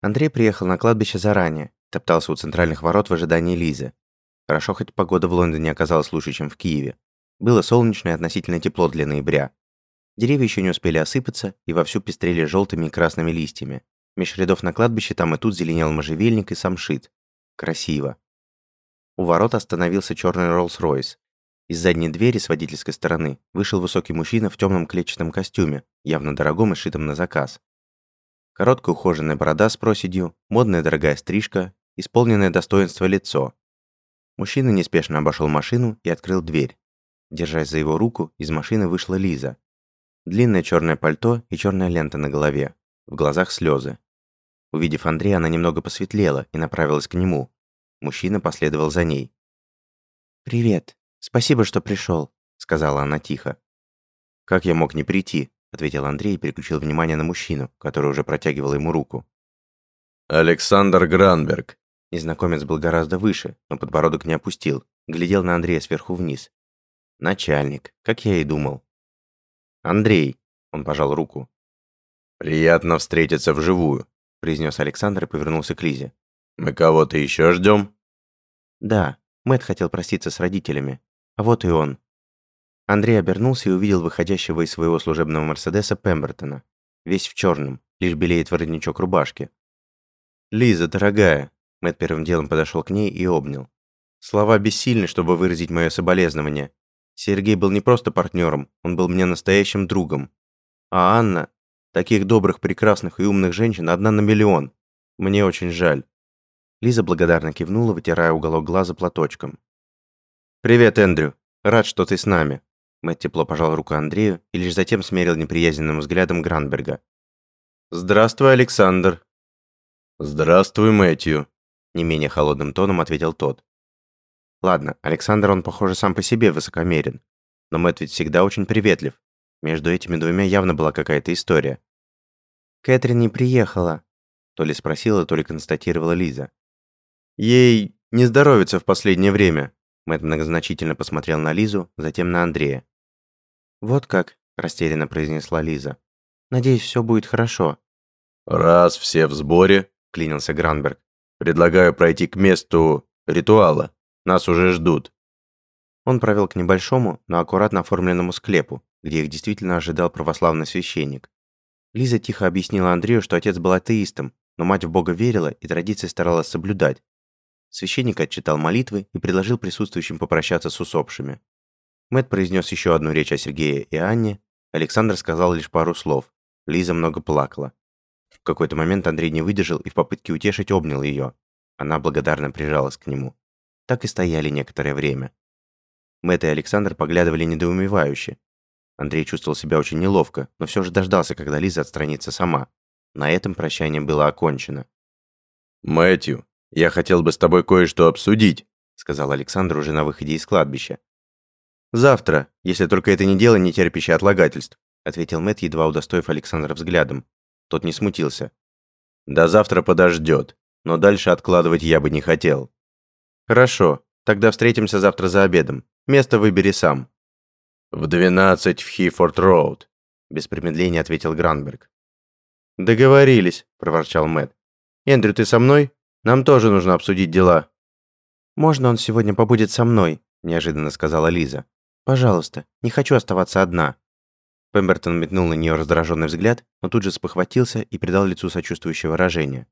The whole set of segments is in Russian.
Андрей приехал на кладбище заранее, топтался у центральных ворот в ожидании Лизы. Хорошо, хоть погода в Лондоне оказалась лучше, чем в Киеве. Было солнечно и относительно тепло для ноября. Деревья еще не успели осыпаться и вовсю пестрели желтыми и красными листьями. Меж рядов на кладбище там и тут зеленел можжевельник и самшит. Красиво. У ворот остановился черный Роллс-Ройс. Из задней двери с водительской стороны вышел высокий мужчина в темном клетчатом костюме, явно дорогом и шитом на заказ. Короткая ухоженная борода с проседью, модная дорогая стрижка, исполненное достоинство лицо. Мужчина неспешно обошел машину и открыл дверь. Держась за его руку, из машины вышла Лиза. Длинное черное пальто и черная лента на голове. В глазах слезы. Увидев Андрея, она немного посветлела и направилась к нему. Мужчина последовал за ней. «Привет. Спасибо, что пришел», — сказала она тихо. «Как я мог не прийти?» — ответил Андрей и переключил внимание на мужчину, который уже протягивал ему руку. «Александр Гранберг». Незнакомец был гораздо выше, но подбородок не опустил, глядел на Андрея сверху вниз. «Начальник, как я и думал». «Андрей», — он пожал руку. «Приятно встретиться вживую», — произнес Александр и повернулся к Лизе. «Мы кого-то еще ждем?» «Да, Мэтт хотел проститься с родителями. А вот и он». Андрей обернулся и увидел выходящего из своего служебного Мерседеса Пембертона. Весь в черном, лишь белеет воротничок рубашки. «Лиза, дорогая!» Мэтт первым делом подошел к ней и обнял. «Слова бессильны, чтобы выразить мое соболезнование. Сергей был не просто партнером, он был мне настоящим другом. А Анна... Таких добрых, прекрасных и умных женщин одна на миллион. Мне очень жаль». Лиза благодарно кивнула, вытирая уголок глаза платочком. «Привет, Эндрю. Рад, что ты с нами. Мэтт тепло пожал руку Андрею и лишь затем смерил неприязненным взглядом Гранберга. «Здравствуй, Александр!» «Здравствуй, Мэтью!» Не менее холодным тоном ответил тот. Ладно, Александр он, похоже, сам по себе высокомерен. Но Мэтт ведь всегда очень приветлив. Между этими двумя явно была какая-то история. «Кэтрин не приехала», то ли спросила, то ли констатировала Лиза. «Ей не здоровится в последнее время», Мэтт многозначительно посмотрел на Лизу, затем на Андрея. «Вот как», – растерянно произнесла Лиза. «Надеюсь, все будет хорошо». «Раз все в сборе», – клинился Гранберг, – «предлагаю пройти к месту ритуала. Нас уже ждут». Он провел к небольшому, но аккуратно оформленному склепу, где их действительно ожидал православный священник. Лиза тихо объяснила Андрею, что отец был атеистом, но мать в Бога верила и традиции старалась соблюдать, Священник отчитал молитвы и предложил присутствующим попрощаться с усопшими. Мэт произнес еще одну речь о Сергее и Анне. Александр сказал лишь пару слов. Лиза много плакала. В какой-то момент Андрей не выдержал и в попытке утешить обнял ее. Она благодарно прижалась к нему. Так и стояли некоторое время. Мэтт и Александр поглядывали недоумевающе. Андрей чувствовал себя очень неловко, но все же дождался, когда Лиза отстранится сама. На этом прощание было окончено. «Мэтью, «Я хотел бы с тобой кое-что обсудить», сказал Александр уже на выходе из кладбища. «Завтра, если только это не дело, не терпящее отлагательств», ответил Мэтт, едва удостоив Александра взглядом. Тот не смутился. «До завтра подождет, но дальше откладывать я бы не хотел». «Хорошо, тогда встретимся завтра за обедом. Место выбери сам». «В двенадцать в Хифорд-Роуд», без промедления ответил Гранберг. «Договорились», – проворчал Мэтт. «Эндрю, ты со мной?» Нам тоже нужно обсудить дела». «Можно он сегодня побудет со мной?» – неожиданно сказала Лиза. «Пожалуйста, не хочу оставаться одна». Пембертон метнул на нее раздраженный взгляд, но тут же спохватился и придал лицу сочувствующее выражение.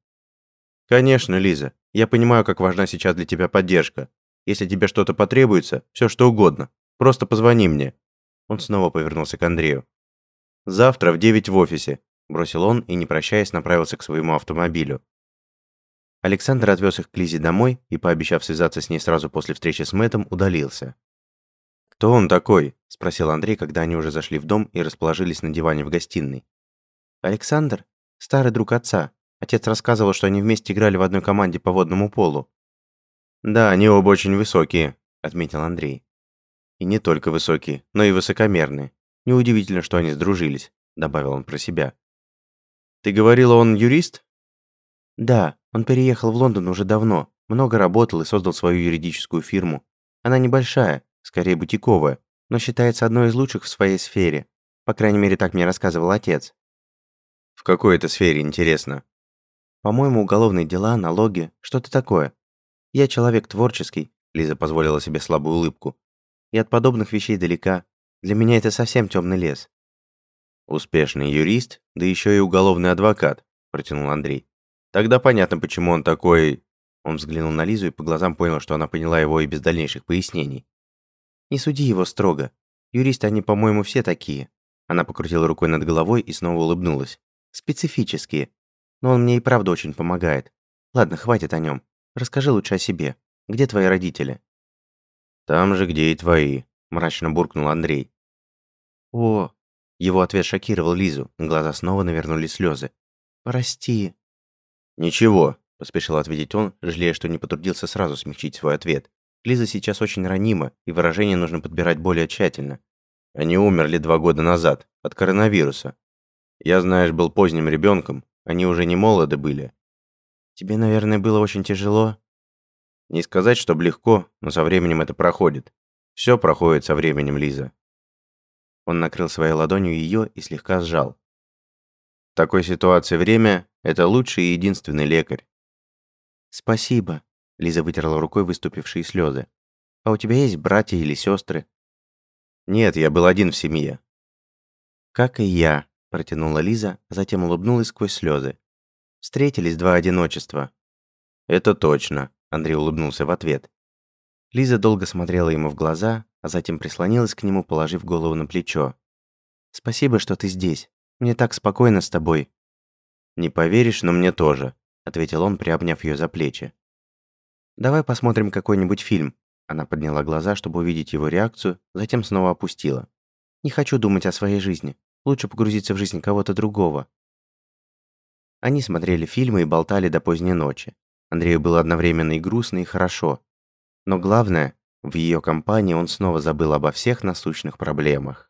«Конечно, Лиза. Я понимаю, как важна сейчас для тебя поддержка. Если тебе что-то потребуется, все что угодно, просто позвони мне». Он снова повернулся к Андрею. «Завтра в девять в офисе», – бросил он и, не прощаясь, направился к своему автомобилю. Александр отвез их к Лизе домой и, пообещав связаться с ней сразу после встречи с Мэттом, удалился. «Кто он такой?» – спросил Андрей, когда они уже зашли в дом и расположились на диване в гостиной. «Александр? Старый друг отца. Отец рассказывал, что они вместе играли в одной команде по водному полу». «Да, они оба очень высокие», – отметил Андрей. «И не только высокие, но и высокомерные. Неудивительно, что они сдружились», – добавил он про себя. «Ты говорила, он юрист?» «Да, он переехал в Лондон уже давно, много работал и создал свою юридическую фирму. Она небольшая, скорее бутиковая, но считается одной из лучших в своей сфере. По крайней мере, так мне рассказывал отец. В какой это сфере, интересно? По-моему, уголовные дела, налоги, что-то такое. Я человек творческий, Лиза позволила себе слабую улыбку. И от подобных вещей далека. Для меня это совсем темный лес. Успешный юрист, да еще и уголовный адвокат, протянул Андрей. Тогда понятно, почему он такой... Он взглянул на Лизу и по глазам понял, что она поняла его и без дальнейших пояснений. «Не суди его строго. Юристы, они, по-моему, все такие». Она покрутила рукой над головой и снова улыбнулась. «Специфические. Но он мне и правда очень помогает. Ладно, хватит о нем. Расскажи лучше о себе. Где твои родители?» «Там же, где и твои», – мрачно буркнул Андрей. «О!» Его ответ шокировал Лизу, глаза снова навернулись слезы. «Прости». «Ничего», – поспешил ответить он, жалея, что не потрудился сразу смягчить свой ответ. Лиза сейчас очень ранима, и выражение нужно подбирать более тщательно. Они умерли два года назад, от коронавируса. Я, знаешь, был поздним ребенком, они уже не молоды были. Тебе, наверное, было очень тяжело? Не сказать, чтобы легко, но со временем это проходит. Все проходит со временем, Лиза. Он накрыл своей ладонью ее и слегка сжал. В такой ситуации время – это лучший и единственный лекарь. «Спасибо», – Лиза вытерла рукой выступившие слезы. «А у тебя есть братья или сестры? «Нет, я был один в семье». «Как и я», – протянула Лиза, а затем улыбнулась сквозь слезы. «Встретились два одиночества». «Это точно», – Андрей улыбнулся в ответ. Лиза долго смотрела ему в глаза, а затем прислонилась к нему, положив голову на плечо. «Спасибо, что ты здесь. Мне так спокойно с тобой». «Не поверишь, но мне тоже», — ответил он, приобняв ее за плечи. «Давай посмотрим какой-нибудь фильм». Она подняла глаза, чтобы увидеть его реакцию, затем снова опустила. «Не хочу думать о своей жизни. Лучше погрузиться в жизнь кого-то другого». Они смотрели фильмы и болтали до поздней ночи. Андрею было одновременно и грустно, и хорошо. Но главное, в ее компании он снова забыл обо всех насущных проблемах.